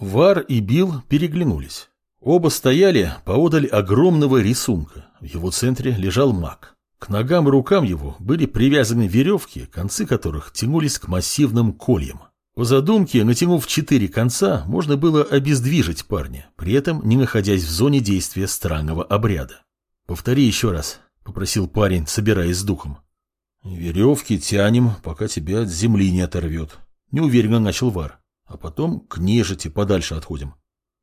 Вар и Билл переглянулись. Оба стояли поодаль огромного рисунка. В его центре лежал маг. К ногам и рукам его были привязаны веревки, концы которых тянулись к массивным кольям. По задумке, натянув четыре конца, можно было обездвижить парня, при этом не находясь в зоне действия странного обряда. «Повтори еще раз», — попросил парень, собираясь с духом. «Веревки тянем, пока тебя от земли не оторвет», — неуверенно начал Вар. «А потом к нежити подальше отходим».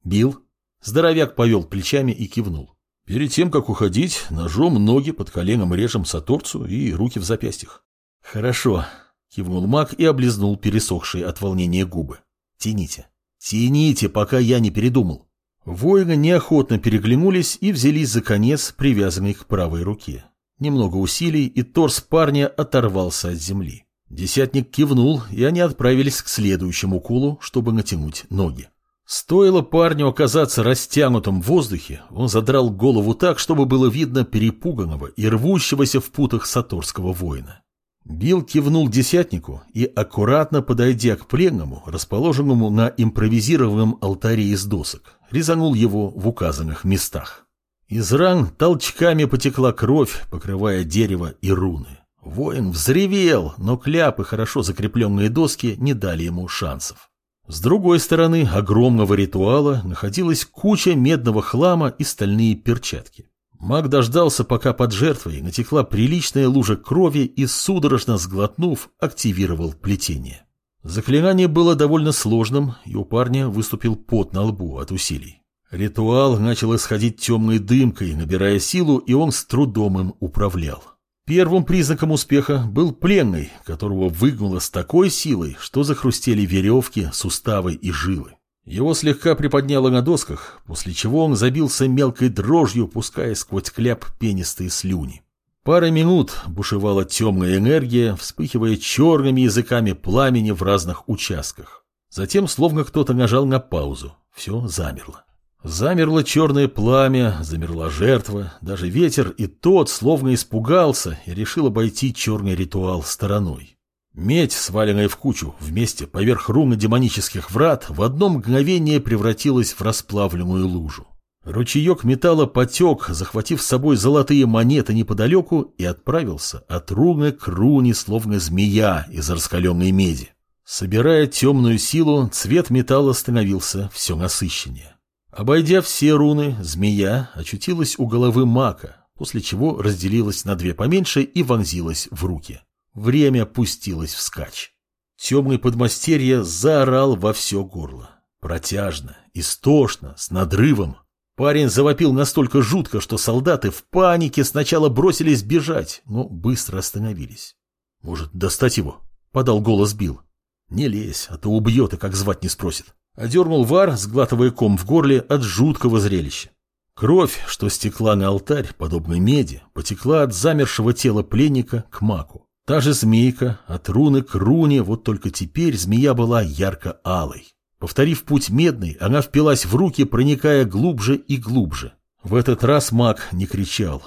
«Бил?» Здоровяк повел плечами и кивнул. Перед тем, как уходить, ножом ноги под коленом режем саторцу и руки в запястьях. «Хорошо», — кивнул маг и облизнул пересохшие от волнения губы. «Тяните, тяните, пока я не передумал». Воины неохотно переглянулись и взялись за конец, привязанный к правой руке. Немного усилий, и торс парня оторвался от земли. Десятник кивнул, и они отправились к следующему кулу, чтобы натянуть ноги. Стоило парню оказаться растянутым в воздухе, он задрал голову так, чтобы было видно перепуганного и рвущегося в путах саторского воина. Билл кивнул десятнику и, аккуратно подойдя к пленному, расположенному на импровизированном алтаре из досок, резанул его в указанных местах. Из ран толчками потекла кровь, покрывая дерево и руны. Воин взревел, но кляпы, хорошо закрепленные доски, не дали ему шансов. С другой стороны огромного ритуала находилась куча медного хлама и стальные перчатки. Маг дождался, пока под жертвой натекла приличная лужа крови и, судорожно сглотнув, активировал плетение. Заклинание было довольно сложным, и у парня выступил пот на лбу от усилий. Ритуал начал исходить темной дымкой, набирая силу, и он с трудом им управлял. Первым признаком успеха был пленный, которого выгнуло с такой силой, что захрустели веревки, суставы и жилы. Его слегка приподняло на досках, после чего он забился мелкой дрожью, пуская сквозь кляп пенистые слюни. Пара минут бушевала темная энергия, вспыхивая черными языками пламени в разных участках. Затем, словно кто-то нажал на паузу, все замерло. Замерло черное пламя, замерла жертва, даже ветер и тот словно испугался и решил обойти черный ритуал стороной. Медь, сваленная в кучу вместе поверх руны демонических врат, в одно мгновение превратилась в расплавленную лужу. Ручеек металла потек, захватив с собой золотые монеты неподалеку, и отправился от руны к руне, словно змея из раскаленной меди. Собирая темную силу, цвет металла становился все насыщеннее. Обойдя все руны, змея очутилась у головы мака, после чего разделилась на две поменьше и вонзилась в руки. Время пустилось вскачь. Темный подмастерье заорал во все горло. Протяжно, истошно, с надрывом. Парень завопил настолько жутко, что солдаты в панике сначала бросились бежать, но быстро остановились. «Может, достать его?» — подал голос Билл. «Не лезь, а то убьет и как звать не спросит». Одернул вар, сглатывая ком в горле от жуткого зрелища. Кровь, что стекла на алтарь, подобной меди, потекла от замершего тела пленника к маку. Та же змейка, от руны к руне, вот только теперь змея была ярко-алой. Повторив путь медный, она впилась в руки, проникая глубже и глубже. В этот раз маг не кричал.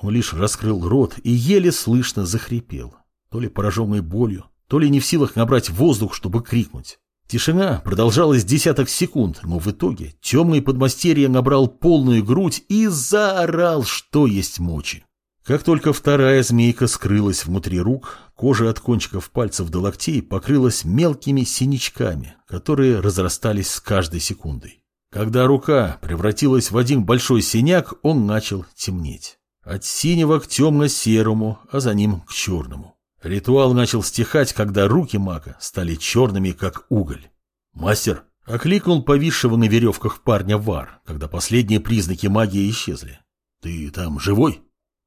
Он лишь раскрыл рот и еле слышно захрипел. То ли пораженный болью, то ли не в силах набрать воздух, чтобы крикнуть. Тишина продолжалась десяток секунд, но в итоге темный подмастерье набрал полную грудь и заорал, что есть мочи. Как только вторая змейка скрылась внутри рук, кожа от кончиков пальцев до локтей покрылась мелкими синячками, которые разрастались с каждой секундой. Когда рука превратилась в один большой синяк, он начал темнеть. От синего к темно-серому, а за ним к черному. Ритуал начал стихать, когда руки мака стали черными, как уголь. «Мастер!» — окликнул повисшего на веревках парня Вар, когда последние признаки магии исчезли. «Ты там живой?»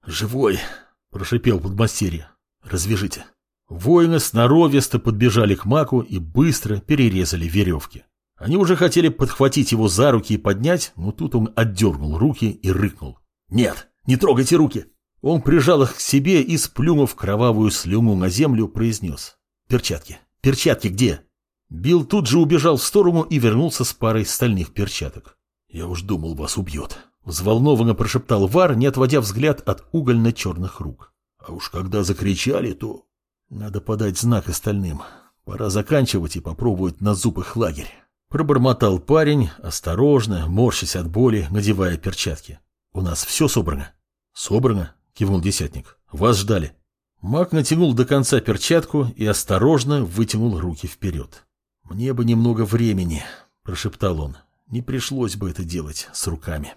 «Живой!» — прошипел подмастерье. «Развяжите!» Воины сноровисто подбежали к маку и быстро перерезали веревки. Они уже хотели подхватить его за руки и поднять, но тут он отдернул руки и рыкнул. «Нет, не трогайте руки!» Он прижал их к себе и, сплюнув кровавую слюну на землю, произнес. «Перчатки! Перчатки где?» Билл тут же убежал в сторону и вернулся с парой стальных перчаток. «Я уж думал, вас убьет», — взволнованно прошептал Вар, не отводя взгляд от угольно-черных рук. «А уж когда закричали, то...» «Надо подать знак остальным. Пора заканчивать и попробовать на зуб их лагерь». Пробормотал парень, осторожно, морщась от боли, надевая перчатки. «У нас все собрано?» «Собрано», — кивнул десятник. «Вас ждали». Маг натянул до конца перчатку и осторожно вытянул руки вперед. «Мне бы немного времени», — прошептал он. «Не пришлось бы это делать с руками».